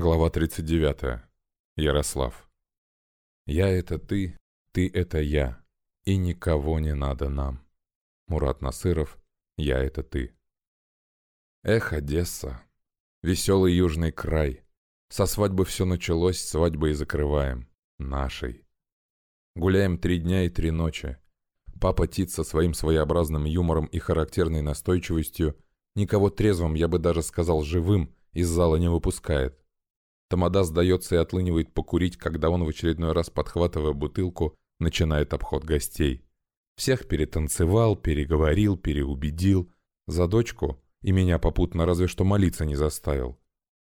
Глава 39. Ярослав. «Я — это ты, ты — это я, и никого не надо нам». Мурат Насыров. «Я — это ты». Эх, Одесса. Веселый южный край. Со свадьбы все началось, свадьбы и закрываем. Нашей. Гуляем три дня и три ночи. Папа Тит со своим своеобразным юмором и характерной настойчивостью, никого трезвым, я бы даже сказал живым, из зала не выпускает. Тамада сдается и отлынивает покурить, когда он в очередной раз, подхватывая бутылку, начинает обход гостей. Всех перетанцевал, переговорил, переубедил. За дочку и меня попутно разве что молиться не заставил.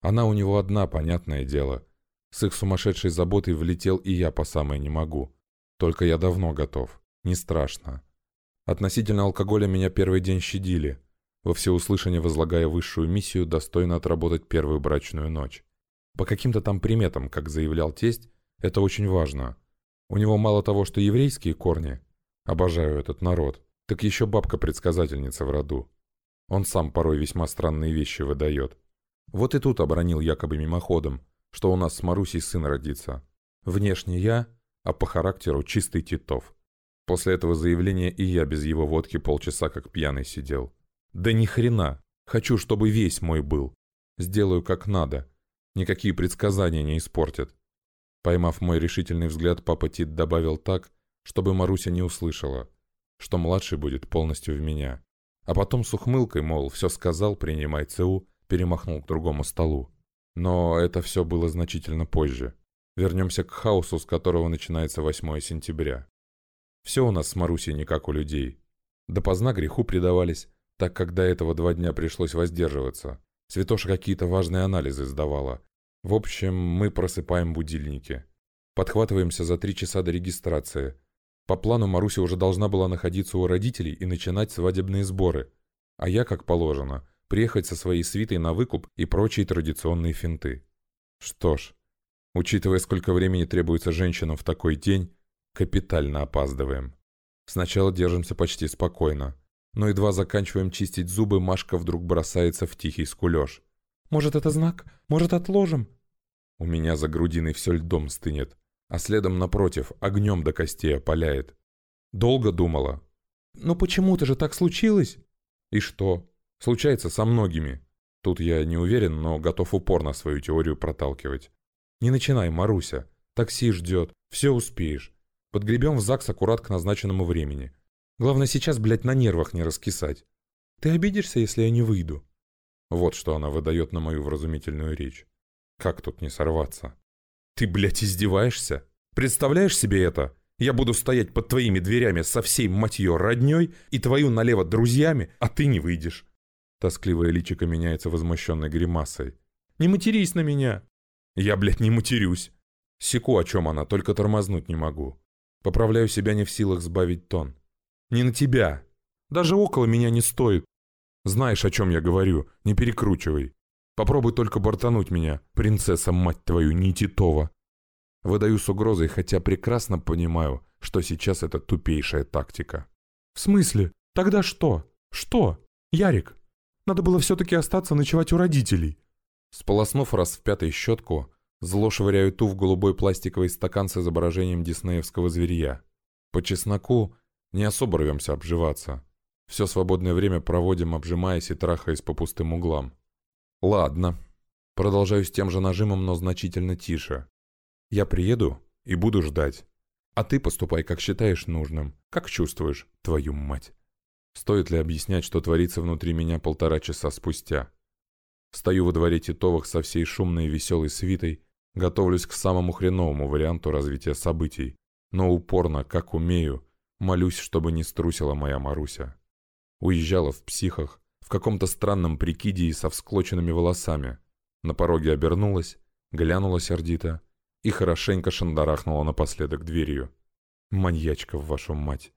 Она у него одна, понятное дело. С их сумасшедшей заботой влетел и я по самое не могу. Только я давно готов. Не страшно. Относительно алкоголя меня первый день щадили, во всеуслышание возлагая высшую миссию достойно отработать первую брачную ночь. По каким-то там приметам, как заявлял тесть, это очень важно. У него мало того, что еврейские корни, обожаю этот народ, так еще бабка-предсказательница в роду. Он сам порой весьма странные вещи выдает. Вот и тут обронил якобы мимоходом, что у нас с Марусей сын родится. Внешне я, а по характеру чистый Титов. После этого заявления и я без его водки полчаса как пьяный сидел. Да ни хрена. Хочу, чтобы весь мой был. Сделаю как надо. Никакие предсказания не испортят. Поймав мой решительный взгляд, папа Тит добавил так, чтобы Маруся не услышала, что младший будет полностью в меня. А потом с ухмылкой, мол, все сказал, принимай ЦУ, перемахнул к другому столу. Но это все было значительно позже. Вернемся к хаосу, с которого начинается 8 сентября. Все у нас с Марусей не как у людей. Допоздна греху предавались, так как до этого два дня пришлось воздерживаться. Святоша какие-то важные анализы сдавала, в общем, мы просыпаем будильники. Подхватываемся за три часа до регистрации. По плану Маруся уже должна была находиться у родителей и начинать свадебные сборы. А я, как положено, приехать со своей свитой на выкуп и прочие традиционные финты. Что ж, учитывая, сколько времени требуется женщинам в такой день, капитально опаздываем. Сначала держимся почти спокойно. Но едва заканчиваем чистить зубы, Машка вдруг бросается в тихий скулеж. «Может, это знак? Может, отложим?» У меня за грудиной все льдом стынет, а следом напротив огнем до костей опаляет. Долго думала. «Ну почему-то же так случилось?» «И что? Случается со многими». Тут я не уверен, но готов упорно свою теорию проталкивать. «Не начинай, Маруся. Такси ждет. Все успеешь. Подгребем в ЗАГС аккурат к назначенному времени. Главное сейчас, блядь, на нервах не раскисать. Ты обидишься, если я не выйду?» Вот что она выдает на мою вразумительную речь. Как тут не сорваться? Ты, блядь, издеваешься? Представляешь себе это? Я буду стоять под твоими дверями со всей, мать ее, родней и твою налево друзьями, а ты не выйдешь. Тоскливое личико меняется возмущенной гримасой. «Не матерись на меня!» «Я, блядь, не матерюсь!» Секу, о чем она, только тормознуть не могу. Поправляю себя не в силах сбавить тон. «Не на тебя! Даже около меня не стоит! Знаешь, о чем я говорю, не перекручивай!» Попробуй только бортануть меня, принцесса, мать твою, не Титова. Выдаю с угрозой, хотя прекрасно понимаю, что сейчас это тупейшая тактика. В смысле? Тогда что? Что? Ярик, надо было все-таки остаться ночевать у родителей. Сполоснув раз в пятый щетку, зло швыряю ту в голубой пластиковый стакан с изображением диснеевского зверья. По чесноку не особо рвемся обживаться. Все свободное время проводим, обжимаясь и трахаясь по пустым углам. «Ладно». Продолжаю с тем же нажимом, но значительно тише. «Я приеду и буду ждать. А ты поступай, как считаешь нужным, как чувствуешь, твою мать». Стоит ли объяснять, что творится внутри меня полтора часа спустя? Стою во дворе Титовых со всей шумной и веселой свитой, готовлюсь к самому хреновому варианту развития событий, но упорно, как умею, молюсь, чтобы не струсила моя Маруся. Уезжала в психах, в каком-то странном прикиде и со всклоченными волосами. На пороге обернулась, глянула сердито и хорошенько шандарахнула напоследок дверью. Маньячка в вашу мать.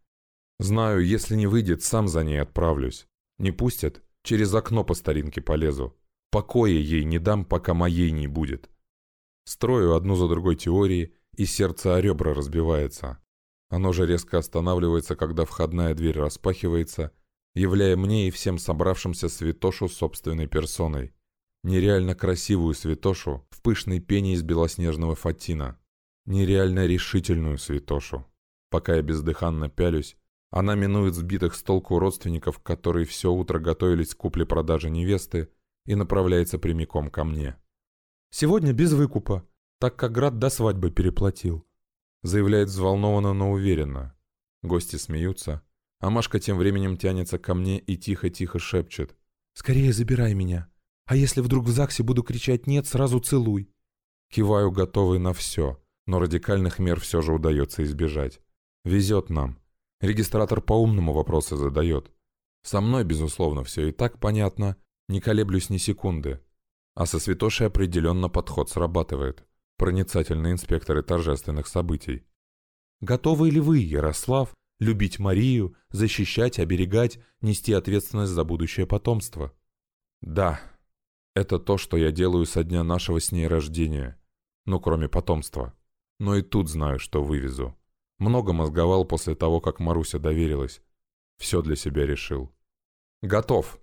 Знаю, если не выйдет, сам за ней отправлюсь. Не пустят, через окно по старинке полезу. Покоя ей не дам, пока моей не будет. Строю одну за другой теории, и сердце о ребра разбивается. Оно же резко останавливается, когда входная дверь распахивается, являя мне и всем собравшимся святошу собственной персоной. нереально красивую святошу в пышной пене из белоснежного фатина, нереально решительную святошу. Пока я бездыханно пялюсь, она минует сбитых с толку родственников, которые все утро готовились к купле-продаже невесты, и направляется прямиком ко мне. «Сегодня без выкупа, так как Град до свадьбы переплатил», заявляет взволнованно, но уверенно. Гости смеются, а Машка тем временем тянется ко мне и тихо-тихо шепчет. «Скорее забирай меня, а если вдруг в ЗАГСе буду кричать «нет», сразу целуй». Киваю, готовый на все, но радикальных мер все же удается избежать. Везет нам. Регистратор по-умному вопросы задает. Со мной, безусловно, все и так понятно, не колеблюсь ни секунды. А со святошей определенно подход срабатывает. Проницательные инспекторы торжественных событий. Готовы ли вы, Ярослав, любить Марию, защищать, оберегать, нести ответственность за будущее потомство? Да, это то, что я делаю со дня нашего с ней рождения. Ну, кроме потомства. Но и тут знаю, что вывезу. Много мозговал после того, как Маруся доверилась. Все для себя решил. Готов.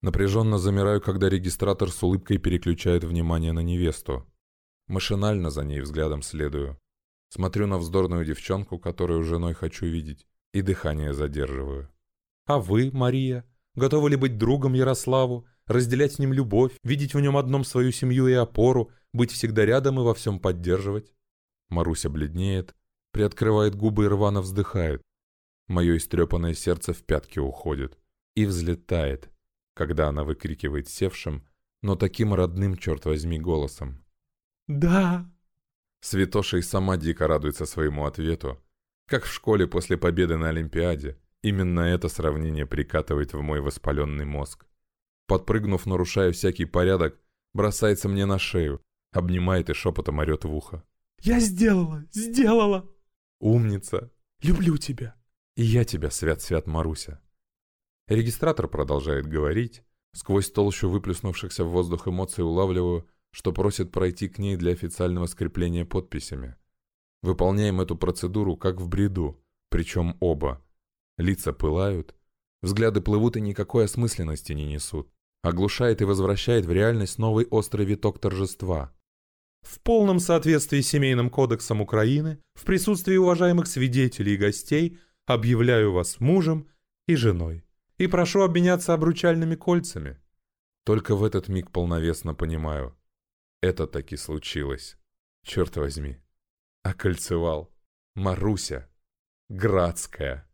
Напряженно замираю, когда регистратор с улыбкой переключает внимание на невесту. Машинально за ней взглядом следую. Смотрю на вздорную девчонку, которую женой хочу видеть, и дыхание задерживаю. «А вы, Мария, готовы ли быть другом Ярославу, разделять с ним любовь, видеть в нем одном свою семью и опору, быть всегда рядом и во всем поддерживать. Маруся бледнеет, приоткрывает губы и рвано вздыхает. Мое истрепанное сердце в пятки уходит и взлетает, когда она выкрикивает севшим, но таким родным, черт возьми, голосом. «Да!» Святоша и сама дико радуется своему ответу, как в школе после победы на Олимпиаде. Именно это сравнение прикатывает в мой воспаленный мозг подпрыгнув, нарушая всякий порядок, бросается мне на шею, обнимает и шепотом орет в ухо. «Я сделала! Сделала!» «Умница! Люблю тебя!» «И я тебя, свят-свят Маруся!» Регистратор продолжает говорить. Сквозь толщу выплеснувшихся в воздух эмоций улавливаю, что просит пройти к ней для официального скрепления подписями. Выполняем эту процедуру как в бреду, причем оба. Лица пылают, взгляды плывут и никакой осмысленности не несут оглушает и возвращает в реальность новый острый виток торжества. В полном соответствии с Семейным кодексом Украины, в присутствии уважаемых свидетелей и гостей, объявляю вас мужем и женой. И прошу обменяться обручальными кольцами. Только в этот миг полновесно понимаю. Это таки случилось. Черт возьми. Окольцевал. Маруся. Градская.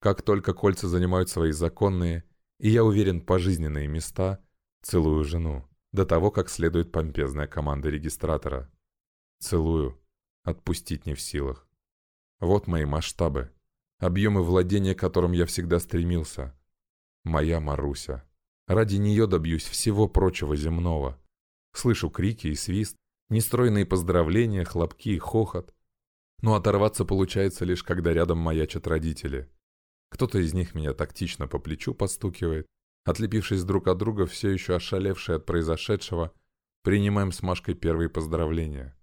Как только кольца занимают свои законные и я уверен, пожизненные места целую жену, до того, как следует помпезная команда регистратора. Целую. Отпустить не в силах. Вот мои масштабы. Объемы владения, к которым я всегда стремился. Моя Маруся. Ради нее добьюсь всего прочего земного. Слышу крики и свист, нестройные поздравления, хлопки и хохот. Но оторваться получается лишь, когда рядом маячат родители. Кто-то из них меня тактично по плечу постукивает. Отлепившись друг от друга, все еще ошалевшие от произошедшего, принимаем с Машкой первые поздравления.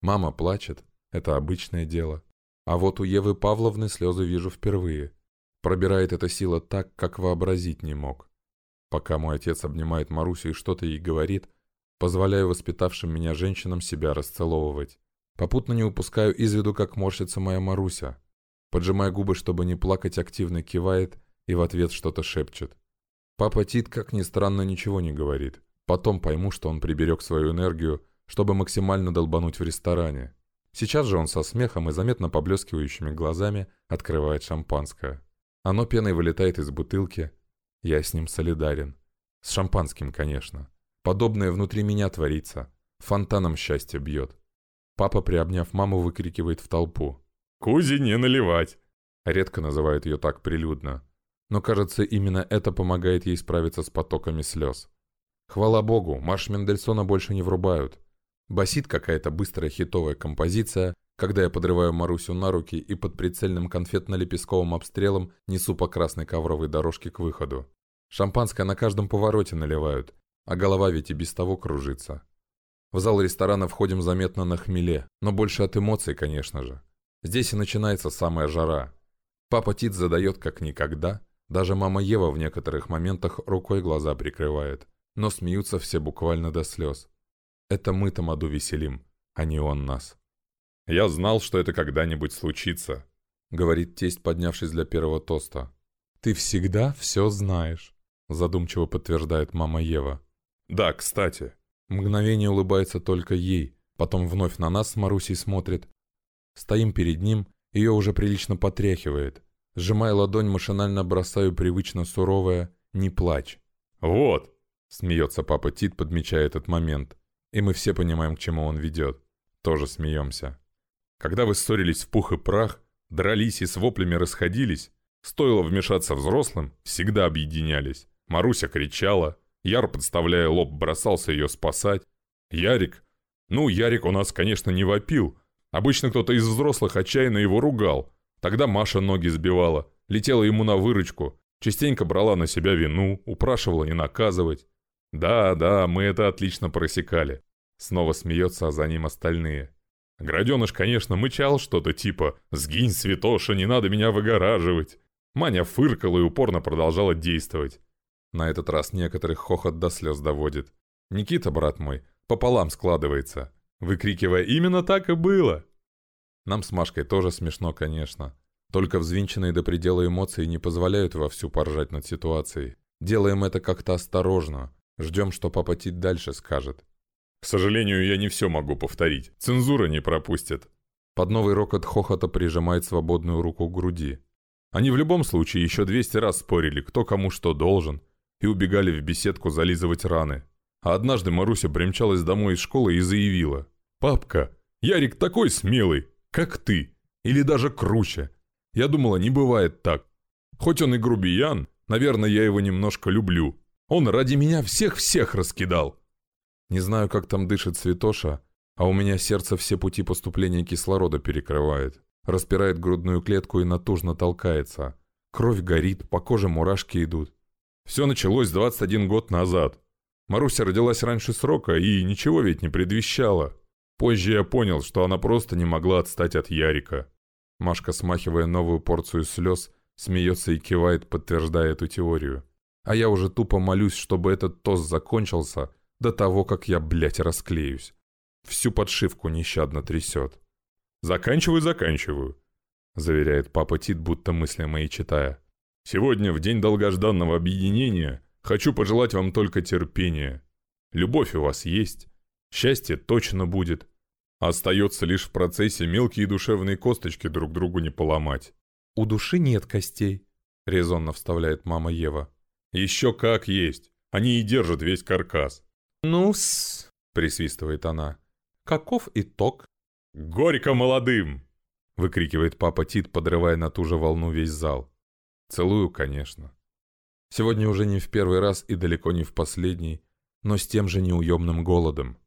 Мама плачет, это обычное дело. А вот у Евы Павловны слезы вижу впервые. Пробирает эта сила так, как вообразить не мог. Пока мой отец обнимает Марусю и что-то ей говорит, позволяю воспитавшим меня женщинам себя расцеловывать. Попутно не упускаю из виду, как морщится моя Маруся. Поджимая губы, чтобы не плакать, активно кивает и в ответ что-то шепчет. Папа Тит, как ни странно, ничего не говорит. Потом пойму, что он приберег свою энергию, чтобы максимально долбануть в ресторане. Сейчас же он со смехом и заметно поблескивающими глазами открывает шампанское. Оно пеной вылетает из бутылки. Я с ним солидарен. С шампанским, конечно. Подобное внутри меня творится. Фонтаном счастье бьет. Папа, приобняв маму, выкрикивает в толпу. Кузи не наливать!» Редко называют ее так прилюдно. Но, кажется, именно это помогает ей справиться с потоками слез. Хвала богу, марш Мендельсона больше не врубают. Басит какая-то быстрая хитовая композиция, когда я подрываю Марусю на руки и под прицельным конфетно-лепестковым обстрелом несу по красной ковровой дорожке к выходу. Шампанское на каждом повороте наливают, а голова ведь и без того кружится. В зал ресторана входим заметно на хмеле, но больше от эмоций, конечно же. Здесь и начинается самая жара. Папа Тит задает как никогда. Даже мама Ева в некоторых моментах рукой глаза прикрывает. но смеются все буквально до слез. Это мы Тамаду веселим, а не он нас. «Я знал, что это когда-нибудь случится», — говорит тесть, поднявшись для первого тоста. «Ты всегда все знаешь», — задумчиво подтверждает мама Ева. «Да, кстати». Мгновение улыбается только ей, потом вновь на нас с Марусей смотрит. Стоим перед ним, ее уже прилично потряхивает. Сжимая ладонь, машинально бросаю привычно суровое «не плачь». «Вот!» — смеется папа Тит, подмечая этот момент. И мы все понимаем, к чему он ведет. Тоже смеемся. Когда вы ссорились в пух и прах, дрались и с воплями расходились, стоило вмешаться взрослым, всегда объединялись. Маруся кричала, Яр, подставляя лоб, бросался ее спасать. Ярик... Ну, Ярик у нас, конечно, не вопил. Обычно кто-то из взрослых отчаянно его ругал. Тогда Маша ноги сбивала, летела ему на выручку, частенько брала на себя вину, упрашивала не наказывать. Да, да, мы это отлично просекали. Снова смеется, а за ним остальные. Граденыш, конечно, мычал что-то типа «Сгинь, святоша, не надо меня выгораживать». Маня фыркала и упорно продолжала действовать. На этот раз некоторых хохот до слез доводит. Никита, брат мой, пополам складывается, выкрикивая «Именно так и было!». Нам с Машкой тоже смешно, конечно. Только взвинченные до предела эмоции не позволяют вовсю поржать над ситуацией. Делаем это как-то осторожно. Ждем, что папа Тит дальше скажет. К сожалению, я не все могу повторить. Цензура не пропустит. Под новый рокот хохота прижимает свободную руку к груди. Они в любом случае еще 200 раз спорили, кто кому что должен, и убегали в беседку зализывать раны. А однажды Маруся примчалась домой из школы и заявила. «Папка, Ярик такой смелый, как ты, или даже круче. Я думала, не бывает так. Хоть он и грубиян, наверное, я его немножко люблю. Он ради меня всех-всех раскидал». Не знаю, как там дышит Святоша, а у меня сердце все пути поступления кислорода перекрывает. Распирает грудную клетку и натужно толкается. Кровь горит, по коже мурашки идут. Все началось 21 год назад. Маруся родилась раньше срока и ничего ведь не предвещала. Позже я понял, что она просто не могла отстать от Ярика. Машка, смахивая новую порцию слез, смеется и кивает, подтверждая эту теорию. А я уже тупо молюсь, чтобы этот тост закончился до того, как я, блядь, расклеюсь. Всю подшивку нещадно трясет. «Заканчиваю, заканчиваю», — заверяет папа Тит, будто мысли мои читая. Сегодня, в день долгожданного объединения, хочу пожелать вам только терпения. Любовь у вас есть, счастье точно будет. Остается лишь в процессе мелкие душевные косточки друг другу не поломать. «У души нет костей», — резонно вставляет мама Ева. «Еще как есть. Они и держат весь каркас». «Ну-с», — присвистывает она. «Каков итог?» «Горько молодым!» — выкрикивает папа Тит, подрывая на ту же волну весь зал. Целую, конечно. Сегодня уже не в первый раз и далеко не в последний, но с тем же неуемным голодом.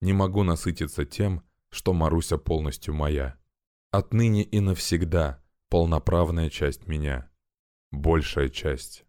Не могу насытиться тем, что Маруся полностью моя. Отныне и навсегда полноправная часть меня. Большая часть.